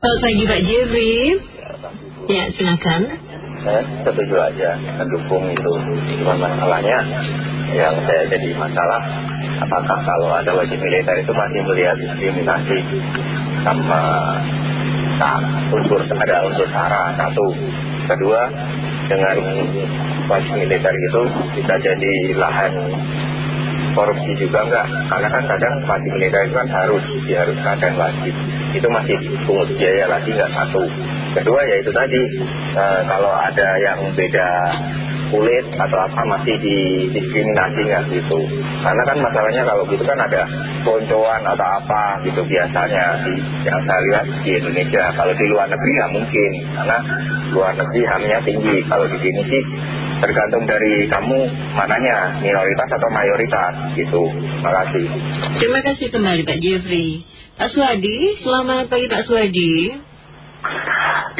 Selamat pagi Pak Jeffrey. Ya, silakan. Saya setuju aja mendukung itu. Cuma masalahnya yang saya jadi masalah apakah kalau ada wajib militer itu masih melihat diskriminasi sama nah, unsur ada unsur sara satu kedua dengan wajib militer itu bisa jadi lahan korupsi juga enggak karena kan kadang wajib militer itu kan harus diharuskan dan wajib itu masih pungut biaya lagi enggak satu. Kedua ya itu tadi eh, kalau ada yang beda kulit atau apa masih didiskriminasi nggak gitu. Karena kan masalahnya kalau gitu kan ada koncoan atau apa gitu biasanya di, yang saya lihat di Indonesia. Kalau di luar negeri nggak mungkin karena luar negeri hamnya tinggi. Kalau di sini sih tergantung dari kamu mananya minoritas atau mayoritas gitu. Makasih terima kasih kembali Pak Jeffrey Pak Suwadi selamat pagi Pak Suwadi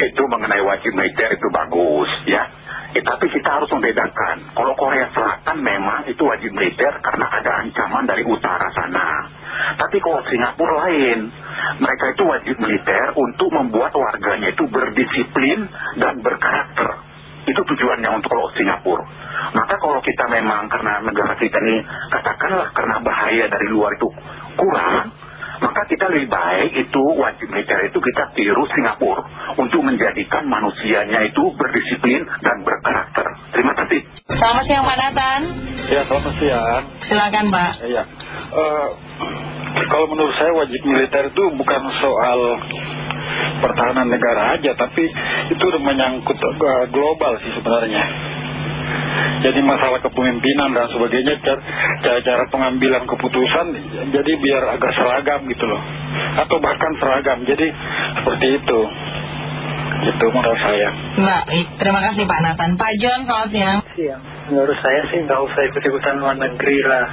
itu mengenai wajib militer itu bagus ya Eh, tapi kita harus membedakan. Kalau Korea Selatan memang itu wajib militer karena ada ancaman dari utara sana. Tapi kalau Singapura lain, mereka itu wajib militer untuk membuat warganya itu berdisiplin dan berkarakter. Itu tujuannya untuk kalau Singapura. Maka kalau kita memang karena negara kita ini katakanlah karena bahaya dari luar itu kurang, maka kita lebih baik itu wajib militer itu kita tiru Singapura untuk menjadikan manusianya itu berdisiplin dan berkarakter. Terima kasih. Selamat siang Pak Nathan. Ya, selamat siang. Silakan Pak. Ya, uh, kalau menurut saya wajib militer itu bukan soal pertahanan negara aja, tapi itu menyangkut uh, global sih sebenarnya jadi masalah kepemimpinan dan sebagainya cara-cara pengambilan keputusan jadi biar agak seragam gitu loh. Atau bahkan seragam jadi seperti itu. Itu menurut saya. Baik terima kasih Pak Nathan. Pak John selamat siang. Siang. Menurut saya sih nggak usah ikut-ikutan luar negeri lah.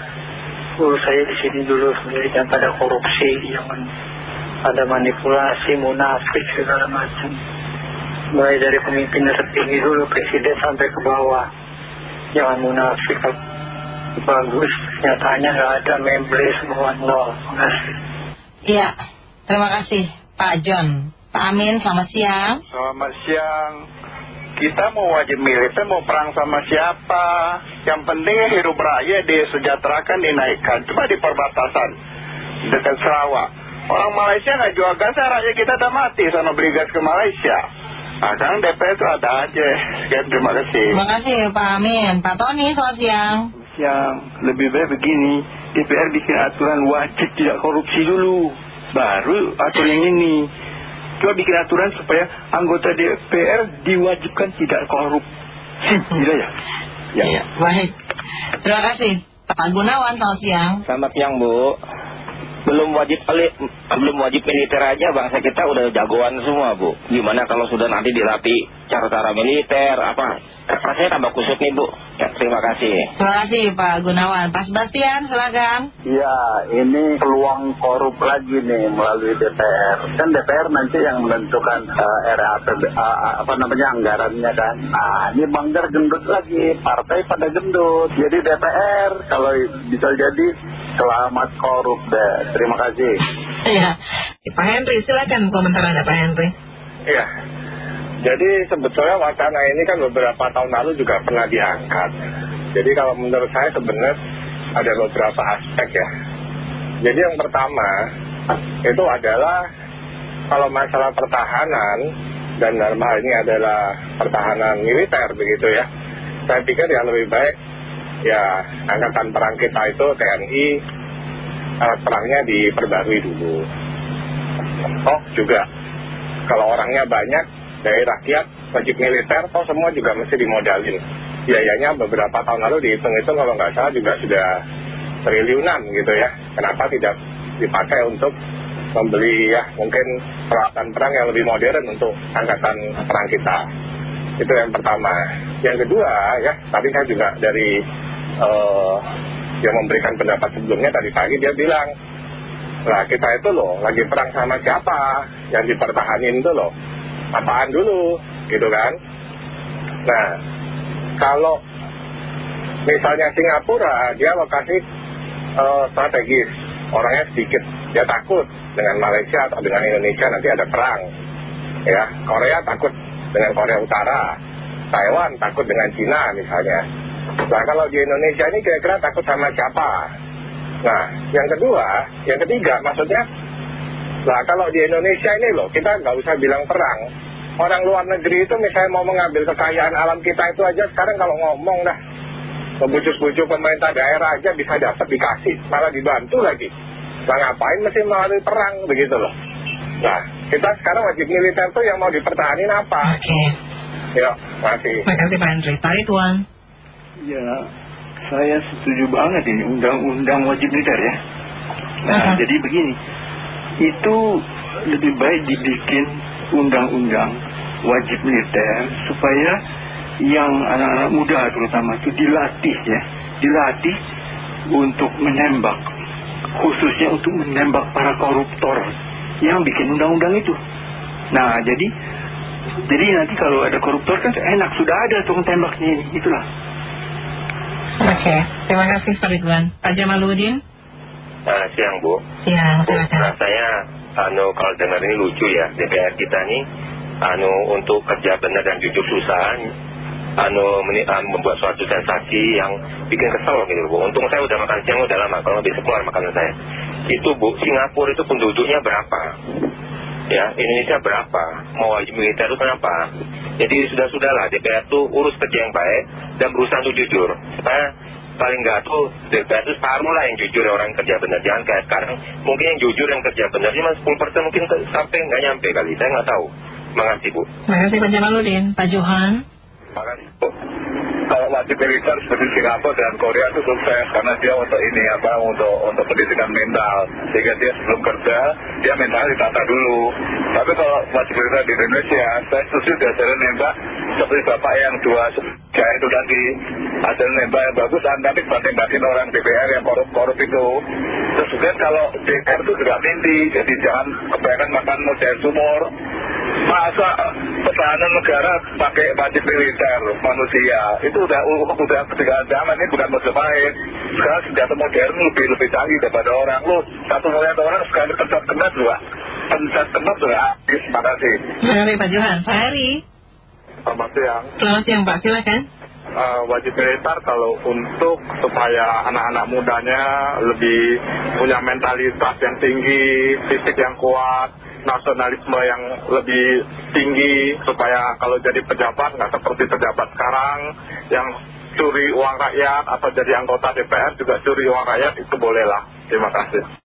Menurut saya di sini dulu sendiri jangan pada korupsi jangan ada manipulasi munafik segala macam. Mulai dari pemimpin tertinggi dulu presiden sampai ke bawah jangan munafik. Bagus nyatanya nggak ada membeli semua nol. Terima kasih iya terima kasih Pak John. Pak Amin selamat siang. Selamat siang. Kita mau wajib militer mau perang sama siapa? Yang penting hidup rakyat disejahterakan dinaikkan. Cuma di perbatasan dekat Sarawak orang Malaysia nggak jual gas rakyat kita udah mati sana beli gas ke Malaysia Nah, kan DPR itu ada aja. Sekian, terima kasih. Terima kasih Pak Amin. Pak Tony, selamat siang. Siang, lebih baik begini. DPR bikin aturan wajib tidak korupsi dulu. Baru atur yang ini. Coba bikin aturan supaya anggota DPR diwajibkan tidak korup. Gila ya? Ya. ya. Baik. Terima kasih. Pak Gunawan, selamat siang. Selamat siang, Bu belum wajib belum wajib militer aja bangsa kita udah jagoan semua bu. Gimana kalau sudah nanti dilatih cara-cara militer apa? Rasanya tambah kusut nih bu. Ya, terima kasih. Terima kasih Pak Gunawan. Pak Sebastian silakan. Ya ini peluang korup lagi nih melalui DPR kan DPR nanti yang menentukan uh, eh, RAPB uh, apa namanya anggarannya kan. Nah ini banggar gendut lagi. Partai pada gendut. Jadi DPR kalau bisa jadi selamat korup deh. Terima kasih. Iya. Pak Henry, silakan komentar Anda Pak Henry. Iya. Jadi sebetulnya wacana ini kan beberapa tahun lalu juga pernah diangkat. Jadi kalau menurut saya sebenarnya ada beberapa aspek ya. Jadi yang pertama itu adalah kalau masalah pertahanan dan dalam hal ini adalah pertahanan militer begitu ya. Saya pikir yang lebih baik ya angkatan perang kita itu TNI alat perangnya diperbarui dulu. Oh juga. Kalau orangnya banyak dari rakyat wajib militer toh semua juga mesti dimodalin. Biayanya beberapa tahun lalu dihitung itu kalau nggak salah juga sudah triliunan gitu ya. Kenapa tidak dipakai untuk membeli ya mungkin peralatan perang yang lebih modern untuk angkatan perang kita? Itu yang pertama. Yang kedua ya tadi saya juga dari uh, yang memberikan pendapat sebelumnya tadi pagi dia bilang lah kita itu loh lagi perang sama siapa yang dipertahanin itu loh? Apaan dulu? Gitu kan. Nah kalau misalnya Singapura dia lokasi uh, strategis. Orangnya sedikit. Dia takut dengan Malaysia atau dengan Indonesia nanti ada perang. Ya Korea takut dengan Korea Utara. Taiwan takut dengan Cina misalnya nah kalau di Indonesia ini kira-kira takut sama siapa nah yang kedua yang ketiga maksudnya nah kalau di Indonesia ini loh kita nggak usah bilang perang orang luar negeri itu misalnya mau mengambil kekayaan alam kita itu aja sekarang kalau ngomong dah membujuk-bujuk pemerintah daerah aja bisa dapat dikasih malah dibantu lagi nah ngapain mesti melalui perang begitu loh nah kita sekarang wajib militer tuh yang mau dipertahanin apa Oke. yuk masih Terima kasih Pak Andri. Pak Ridwan. Ya, saya setuju banget ini undang-undang wajib militer ya. Nah, Aha. jadi begini, itu lebih baik dibikin undang-undang wajib militer supaya yang anak-anak muda terutama itu dilatih ya, dilatih untuk menembak, khususnya untuk menembak para koruptor yang bikin undang-undang itu. Nah, jadi jadi nanti kalau ada koruptor kan enak sudah ada tukang tembaknya ini, itulah. Oke. Terima kasih Pak Ridwan. Pak Jamaluddin. Nah, siang Bu. Siang, silakan. nah saya anu kalau dengar ini lucu ya DPR kita nih anu untuk kerja benar dan jujur susah anu, meni, anu membuat suatu sensasi yang bikin kesel gitu Bu untung saya udah makan siang udah lama kalau besok keluar makanan saya itu Bu Singapura itu penduduknya berapa ya Indonesia berapa mau wajib militer itu kenapa jadi sudah-sudahlah DPR tuh urus kerja yang baik dan berusaha untuk jujur. Supaya paling nggak tuh DPR itu separuh lah yang jujur orang kerja benar. Jangan kayak sekarang. Mungkin yang jujur yang kerja benar. Cuma 10% mungkin ke- sampai nggak nyampe kali. Saya nggak tahu. Makasih Bu. Terima kasih Pak Jamaluddin. Pak Johan. Makasih Bu. Kalau wajib militer seperti Singapura dan Korea itu sukses karena dia untuk ini apa untuk untuk pendidikan mental sehingga dia sebelum kerja dia mental ditata dulu. Tapi kalau wajib militer di Indonesia saya setuju diajarin nembak seperti bapak yang dua saya itu tadi ajarin nembak yang bagus dan nanti tembakin orang DPR yang korup-korup itu. Terus juga kalau DPR itu juga mimpi jadi jangan kebanyakan makan model sumur masa pertahanan negara pakai wajib militer manusia itu udah udah ketika zaman ini bukan Majapahit sekarang senjata modern lebih lebih canggih daripada orang lu satu miliar orang sekali pencet kena juga pencet kena sudah habis terima kasih Terima kasih Pak Johan. Pak Heri. selamat siang Selamat siang Pak. Silakan. Eh, wajib militer kalau untuk supaya anak-anak mudanya lebih punya mentalitas yang tinggi, fisik yang kuat, nasionalisme yang lebih tinggi supaya kalau jadi pejabat nggak seperti pejabat sekarang yang curi uang rakyat atau jadi anggota DPR juga curi uang rakyat itu bolehlah. Terima kasih.